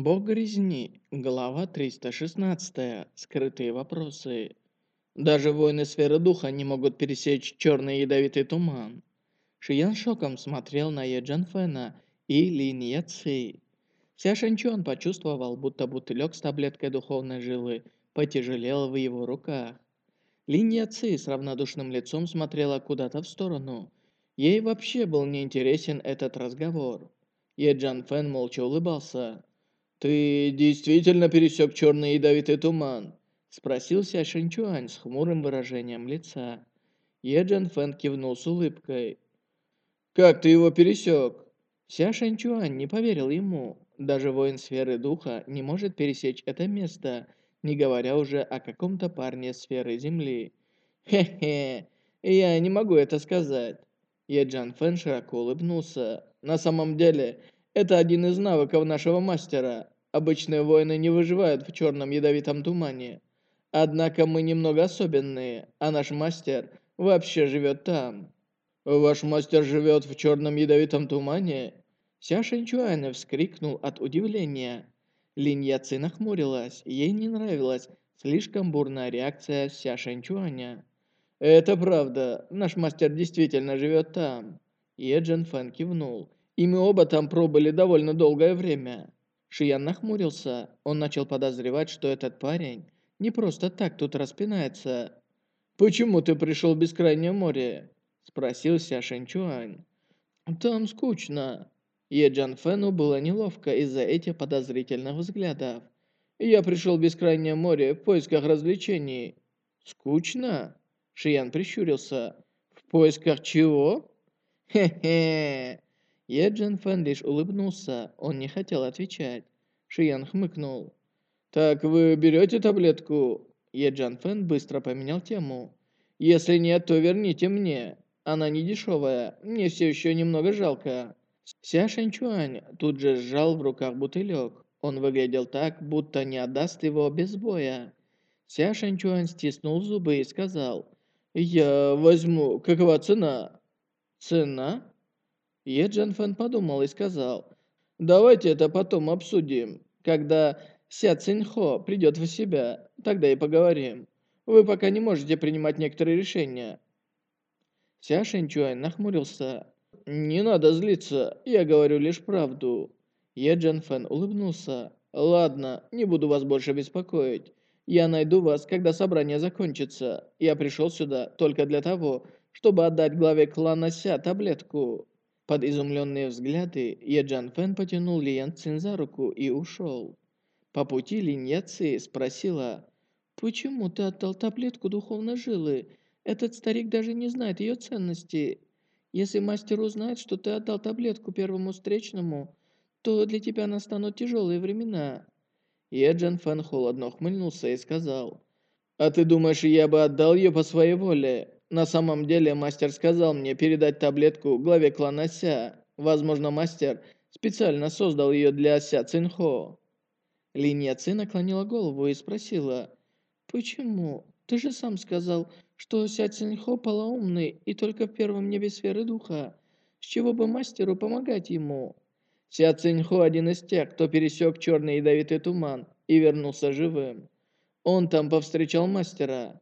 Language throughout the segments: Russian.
Бог резни. Глава 316. Скрытые вопросы. Даже воины сферы духа не могут пересечь черный ядовитый туман. Шиян шоком смотрел на Е Джан Фэна и Лин Яци. Ся Шэнчуан почувствовал, будто бутылек с таблеткой духовной жилы потяжелел в его руках. Лин Яци с равнодушным лицом смотрела куда-то в сторону. Ей вообще был неинтересен этот разговор. Е Джан Фэн молча улыбался. «Ты действительно пересек черный ядовитый туман?» Спросил Ся Шинчуань с хмурым выражением лица. Еджан Фэн кивнул с улыбкой. «Как ты его пересек?» Ся Шинчуань не поверил ему. Даже воин сферы духа не может пересечь это место, не говоря уже о каком-то парне сферы земли. «Хе-хе, я не могу это сказать». Еджан Фэн широко улыбнулся. «На самом деле, это один из навыков нашего мастера. Обычные воины не выживают в черном ядовитом тумане. Однако мы немного особенные, а наш мастер вообще живет там. Ваш мастер живет в черном ядовитом тумане? Ся Шэньчуань вскрикнул от удивления. Линь Яци нахмурилась, ей не нравилась слишком бурная реакция Ся Шэньчуаня. «Это правда, наш мастер действительно живет там». Е Джин Фэн кивнул. И мы оба там пробыли довольно долгое время. Шиян нахмурился. Он начал подозревать, что этот парень не просто так тут распинается. «Почему ты пришел в Бескрайнее море?» Спросил Ся Шэньчуань. «Там скучно». Е Джан Фэну было неловко из-за этих подозрительных взглядов. «Я пришел в Бескрайнее море в поисках развлечений». «Скучно?» Шиян прищурился. «В поисках чего?» «Хе-хе!» Е Джин Фэн лишь улыбнулся, он не хотел отвечать. Шиян хмыкнул. «Так вы берете таблетку?» Е Джан Фэн быстро поменял тему. «Если нет, то верните мне. Она не дешевая, мне все еще немного жалко». Ся Шэньчуань тут же сжал в руках бутылек. Он выглядел так, будто не отдаст его без боя. Ся Шэньчуань стиснул зубы и сказал, «Я возьму. Какова цена?» «Цена?» Е Джан Фэн подумал и сказал, «Давайте это потом обсудим, когда Ся Циньхо придет в себя, тогда и поговорим. Вы пока не можете принимать некоторые решения». Ся Шэньчуань нахмурился. «Не надо злиться, я говорю лишь правду». Е Джан Фэн улыбнулся. «Ладно, не буду вас больше беспокоить. Я найду вас, когда собрание закончится. Я пришел сюда только для того, чтобы отдать главе клана Ся таблетку. Под изумленные взгляды Еджан Фэн потянул Лиян Цин за руку и ушел. По пути Линь Яци спросила, «Почему ты отдал таблетку духовной жилы? Этот старик даже не знает ее ценности. Если мастер узнает, что ты отдал таблетку первому встречному, то для тебя настанут тяжелые времена». Еджан Фэн холодно ухмыльнулся и сказал, «А ты думаешь, я бы отдал ее по своей воле? На самом деле, мастер сказал мне передать таблетку главе клана Ся. Возможно, мастер специально создал ее для Ся Цинхо. Линья Ци наклонила голову и спросила, «Почему? Ты же сам сказал, что Ся Цинхо полоумный и только в первом небе сферы духа. С чего бы мастеру помогать ему?» Ся Цинхо один из тех, кто пересек черный ядовитый туман и вернулся живым. Он там повстречал мастера.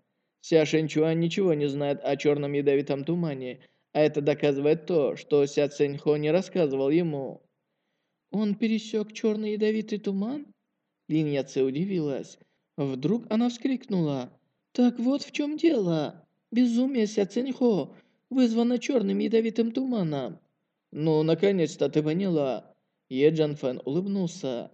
Ся Шэньчуань ничего не знает о черном ядовитом тумане, а это доказывает то, что Ся Цэньхо не рассказывал ему. «Он пересек черный ядовитый туман?» Линь Яце удивилась. Вдруг она вскрикнула. «Так вот в чем дело. Безумие Ся Цэньхо вызвано черным ядовитым туманом». «Ну, наконец-то ты поняла». Е Джан Фэн улыбнулся.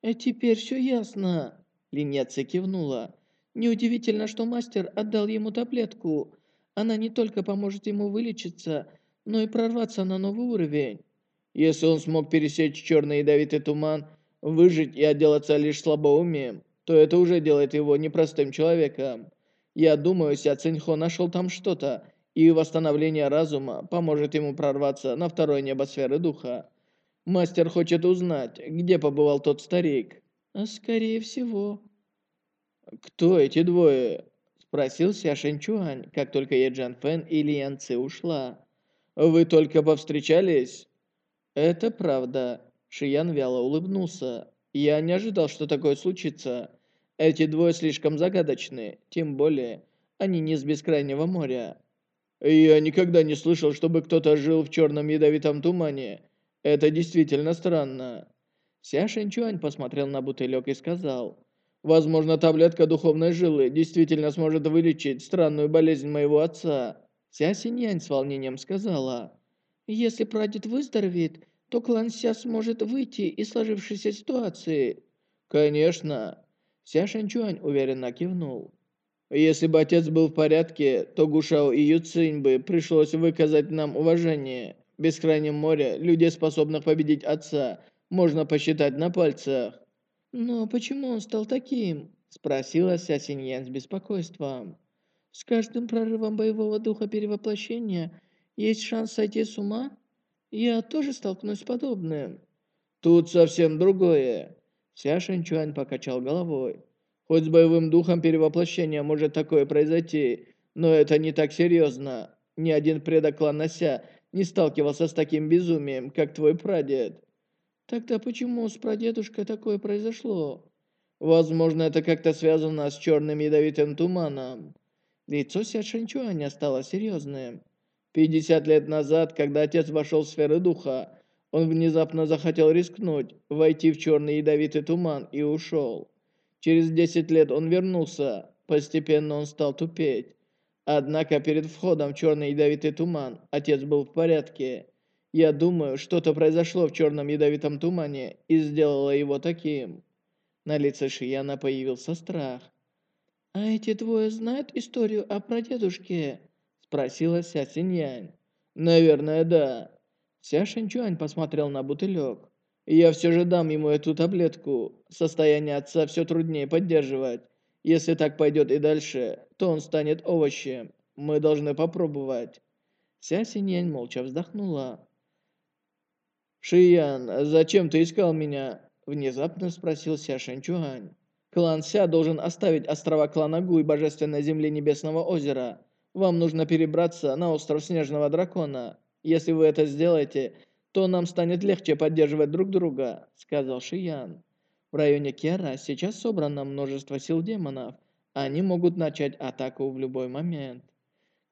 «А теперь все ясно». Линь Яце кивнула. Неудивительно, что мастер отдал ему таблетку. Она не только поможет ему вылечиться, но и прорваться на новый уровень. Если он смог пересечь черный ядовитый туман, выжить и отделаться лишь слабоумием, то это уже делает его непростым человеком. Я думаю, Ся Циньхо нашел там что-то, и восстановление разума поможет ему прорваться на второй небосферы духа. Мастер хочет узнать, где побывал тот старик. А скорее всего, «Кто эти двое?» – спросил Ся Шэньчуань, как только Е Джан Фэн и Лиян Ци ушла. «Вы только повстречались?» «Это правда», – Шиян вяло улыбнулся. Я не ожидал, что такое случится. Эти двое слишком загадочны, тем более, они не с бескрайнего моря. Я никогда не слышал, чтобы кто-то жил в черном ядовитом тумане. Это действительно странно. Ся Шэньчуань посмотрел на бутылек и сказал, «Возможно, таблетка духовной жилы действительно сможет вылечить странную болезнь моего отца». Ся Синьянь с волнением сказала, «Если прадед выздоровеет, то клан Ся сможет выйти из сложившейся ситуации». «Конечно». Ся Шэньчуань уверенно кивнул. Если бы отец был в порядке, то Гушао и Юцинь бы пришлось выказать нам уважение. В бескрайнем море людей, способных победить отца, можно посчитать на пальцах. «Но почему он стал таким?» – спросила Ся Синьян с беспокойством. «С каждым прорывом боевого духа перевоплощения есть шанс сойти с ума? Я тоже столкнусь с подобным». «Тут совсем другое». Ся Шэньчуань покачал головой. Хоть с боевым духом перевоплощения может такое произойти, но это не так серьезно. Ни один предок клана Ся не сталкивался с таким безумием, как твой прадед. Тогда почему с прадедушкой такое произошло? Возможно, это как-то связано с черным ядовитым туманом. Лицо Ся Шэньчуаня стало серьезным. 50 лет назад, когда отец вошел в сферы духа, он внезапно захотел рискнуть, войти в черный ядовитый туман и ушел. Через 10 лет он вернулся. Постепенно он стал тупеть. Однако перед входом в черный ядовитый туман отец был в порядке. Я думаю, что-то произошло в черном ядовитом тумане и сделало его таким. На лице Шияна появился страх. «А эти двое знают историю о прадедушке?» Спросила Ся Синьянь. «Наверное, да». Ся Шинчуань посмотрел на бутылек. Я все же дам ему эту таблетку. Состояние отца все труднее поддерживать. Если так пойдет и дальше, то он станет овощем. Мы должны попробовать. Ся Синьянь молча вздохнула. «Шиян, зачем ты искал меня?» Внезапно спросил Ся Шэньчуань. «Клан Ся должен оставить острова клана Гу и Божественной Земли Небесного Озера. Вам нужно перебраться на остров Снежного Дракона. Если вы это сделаете, то нам станет легче поддерживать друг друга», — сказал Шиян. «В районе Кера сейчас собрано множество сил демонов. Они могут начать атаку в любой момент.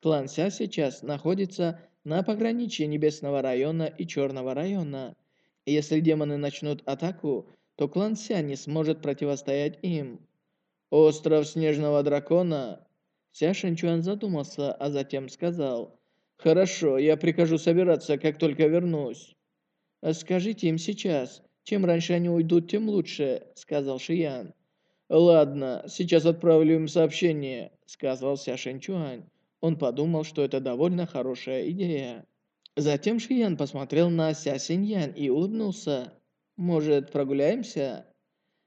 Клан Ся сейчас находится на пограничье Небесного района и Черного района. Если демоны начнут атаку, то клан Ся не сможет противостоять им. «Остров Снежного Дракона?» Ся Шэньчуан задумался, а затем сказал, «Хорошо, я прикажу собираться, как только вернусь». «Скажите им сейчас. Чем раньше они уйдут, тем лучше», — сказал Шиян. «Ладно, сейчас отправлю им сообщение», — сказал Ся Шэньчуань. Он подумал, что это довольно хорошая идея. Затем Шиян посмотрел на Ся Синьян и улыбнулся. «Может, прогуляемся?»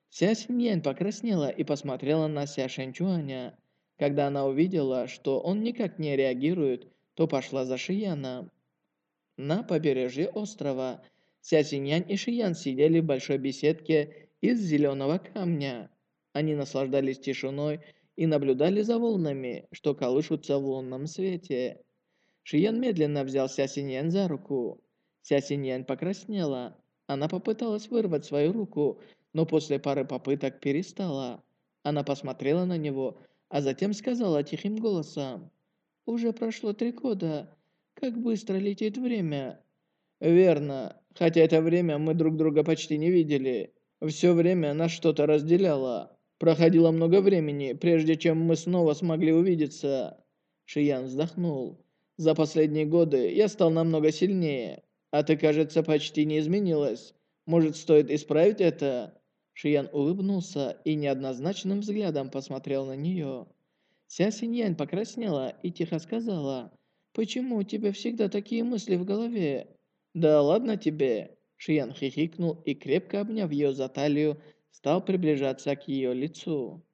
Ся Синьян покраснела и посмотрела на Ся Шэньчуаня. Когда она увидела, что он никак не реагирует, то пошла за Шияном. На побережье острова Ся Синьян и Шиян сидели в большой беседке из зеленого камня. Они наслаждались тишиной и наблюдали за волнами, что колышутся в лунном свете. Шиян медленно взял Ся Синьян за руку. Ся Синьян покраснела. Она попыталась вырвать свою руку, но после пары попыток перестала. Она посмотрела на него, а затем сказала тихим голосом. Уже прошло три года. Как быстро летит время. Верно. Хотя это время мы друг друга почти не видели. Все время нас что-то разделяло. Проходило много времени, прежде чем мы снова смогли увидеться. Шиян вздохнул. За последние годы я стал намного сильнее. А ты, кажется, почти не изменилась. Может, стоит исправить это? Шиян улыбнулся и неоднозначным взглядом посмотрел на нее. Ся Синьянь покраснела и тихо сказала, «Почему у тебя всегда такие мысли в голове?» «Да ладно тебе!» Шиян хихикнул и, крепко обняв ее за талию, стал приближаться к ее лицу.